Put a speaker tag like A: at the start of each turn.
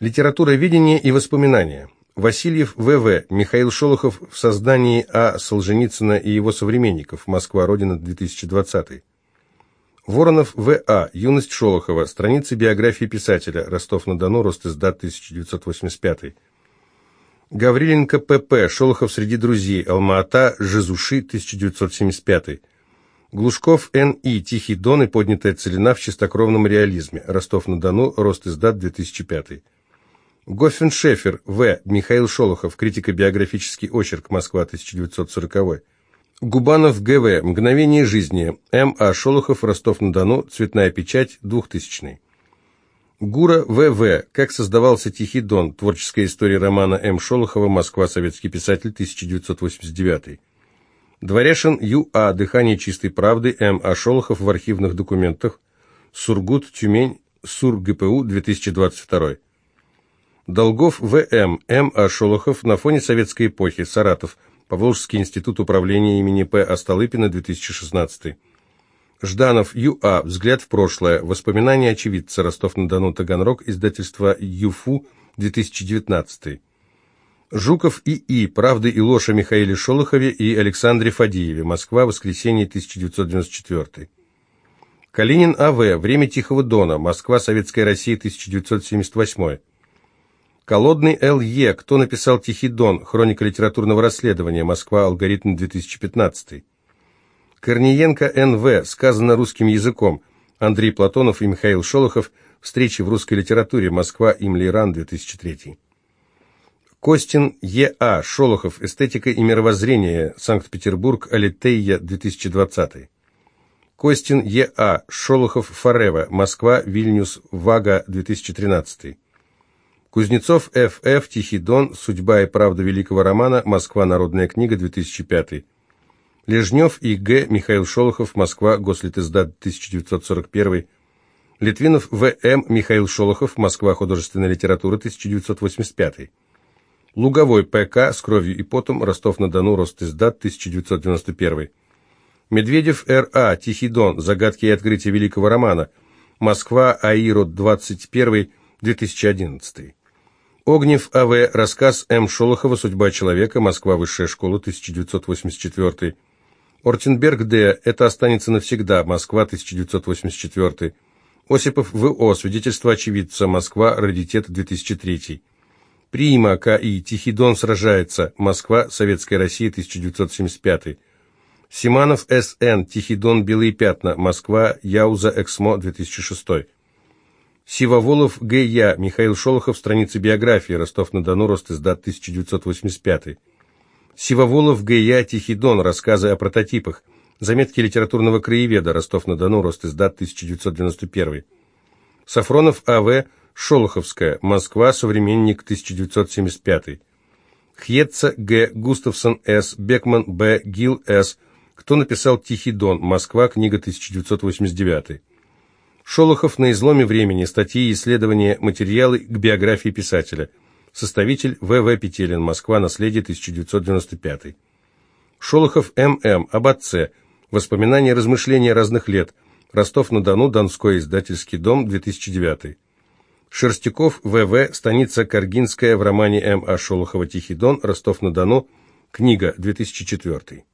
A: Литература видения и воспоминания. Васильев В.В. Михаил Шолохов в сознании А. Солженицына и его современников. Москва, Родина, 2020. Воронов В.А. Юность Шолохова. Страницы биографии писателя. Ростов-на-Дону. Ростиздат, 1985. Гавриленко П.П. Шолохов среди друзей. Алма-Ата. Жазушы, 1975. Глушков Н.И. Тихий Дон и поднятая целина в чистокровном реализме. Ростов-на-Дону. Ростиздат, 2005. Гофеншефер В. Михаил Шолохов. Критико-биографический очерк. Москва, 1940. Губанов Г.В. Мгновение жизни. М. А. Шолохов. Ростов-на-Дону. Цветная печать. 2000. Гура В.В. Как создавался Тихий Дон. Творческая история романа М. Шолохова. Москва. Советский писатель. 1989. Дворяшин Ю.А. Дыхание чистой правды. М. А. Шолохов в архивных документах. Сургут, Тюмень. Сур ГПУ. 2022. Долгов В.М. М. А. Шолохов на фоне советской эпохи. Саратов. Поволжский институт управления имени П. Остолыпина. 2016. Жданов Ю.А. Взгляд в прошлое. Воспоминания очевидца. Ростов-на-Дону. Таганрог. Издательство ЮФУ. 2019. Жуков И.И. Правда и ложь о Михаиле Шолохове и Александре Фадееве. Москва. Воскресенье. 1994. Калинин А.В. Время Тихого Дона. Москва. Советская Россия. 1978. Колодный Л.Е. Кто написал Тихий Дон? Хроника литературного расследования. Москва. Алгоритм. 2015. Корниенко Н.В. Сказано русским языком. Андрей Платонов и Михаил Шолохов. Встречи в русской литературе. Москва. Имлиран. 2003. Костин Е.А. Шолохов. Эстетика и мировоззрение. Санкт-Петербург. Алитея. 2020. Костин Е.А. Шолохов. Форева. Москва. Вильнюс. Вага. 2013. Кузнецов Ф.Ф. Тихий Дон. Судьба и правда великого романа. Москва. Народная книга. 2005. Лежнев И. Г. Михаил Шолохов, Москва, Гослитиздат, 1941. Литвинов В. М. Михаил Шолохов, Москва, художественная литература, 1985. Луговой П.К. с кровью и потом, Ростов-на-Дону, Ростиздат, 1991. Медведев Р.А. Тихий Дон. Загадки и открытия великого романа. Москва, Аиро, 21, 2011. Огнев А.В. Рассказ М. Шолохова «Судьба человека. Москва. Высшая школа. 1984». Ортенберг Д. Это останется навсегда. Москва, 1984. Осипов В.О. Свидетельство очевидца. Москва. Радитет, 2003. Приима К.И. Тихий Дон сражается. Москва. Советская Россия, 1975. Симанов С.Н. Тихий Дон. Белые пятна. Москва. Яуза. Эксмо, 2006. Сивоволов Г.Я. Михаил Шолохов. Страницы биографии. Ростов-на-Дону. Ростиздат, 1985. Сивоволов, Г.Я. Тихий Дон. Рассказы о прототипах. Заметки литературного краеведа. Ростов-на-Дону. Ростиздат, 1991. Сафронов А.В. Шолоховская. Москва. Современник. 1975. Хьетца Г. Густавсон С. Бекман Б. Гил С. Кто написал «Тихий Дон»? Москва. Книга 1989. Шолохов на изломе времени. Статьи, исследования, материалы к биографии писателя. Составитель В.В. Петелин. Москва. Наследие. 1995. Шолохов М.М. Об отце. Воспоминания, размышления разных лет. Ростов-на-Дону. Донской издательский дом. 2009. Шерстяков В.В. Станица Каргинская в романе М.А. Шолохова «Тихий Дон». Ростов-на-Дону. Книга. 2004.